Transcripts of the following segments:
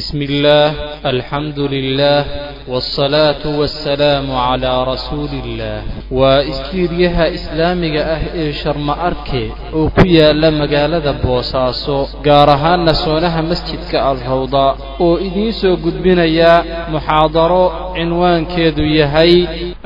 بسم الله الحمد لله والصلاة والسلaaم عlىa rasuuli الlah waa isliiryaha islaamiga ah ee sharma arke oo ku yaala magaalada boosaaso gaar ahaanna soonaha masjidka alhawda oo idiin soo gudbinaya muxaadaro cinwaankeedu yahay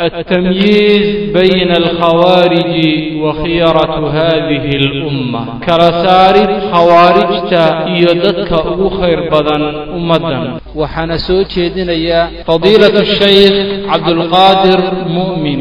التmyiiz bayna اlkhawاariji wa khiyaraةu hadihi اlأumma kala saarid khawaarijta iyo dadka ugu khayr badan ummaddan waxaana soo jeedinayaa fadiilatu shaykh cabdulqaadir mu'min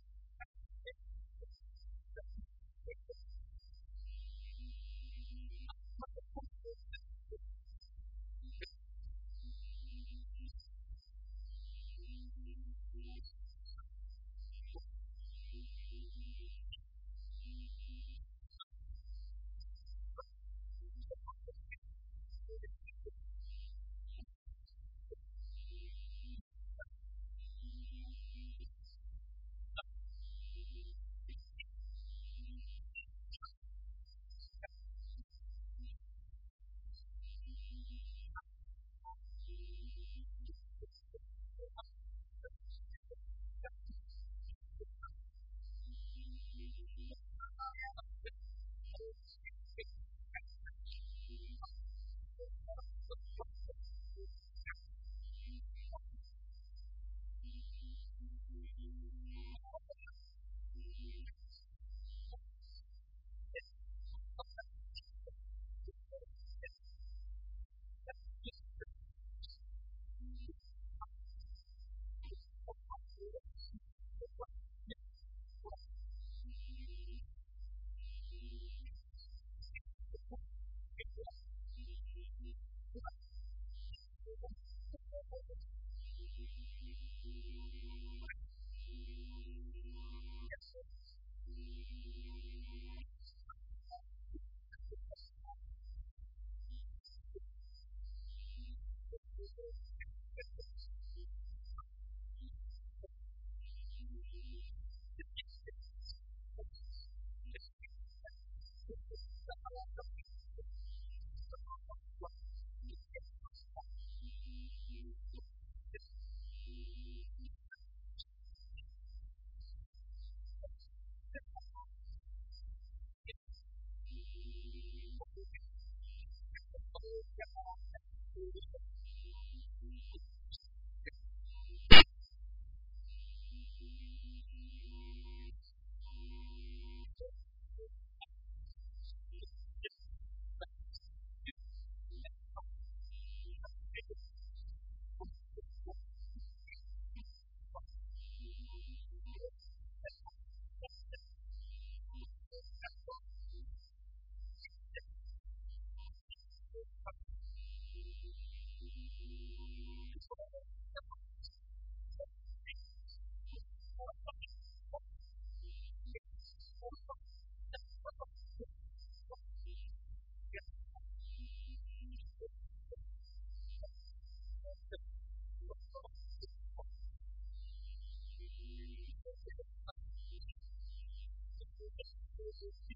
Jesus, que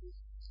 reasons.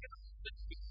Thank you.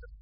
system.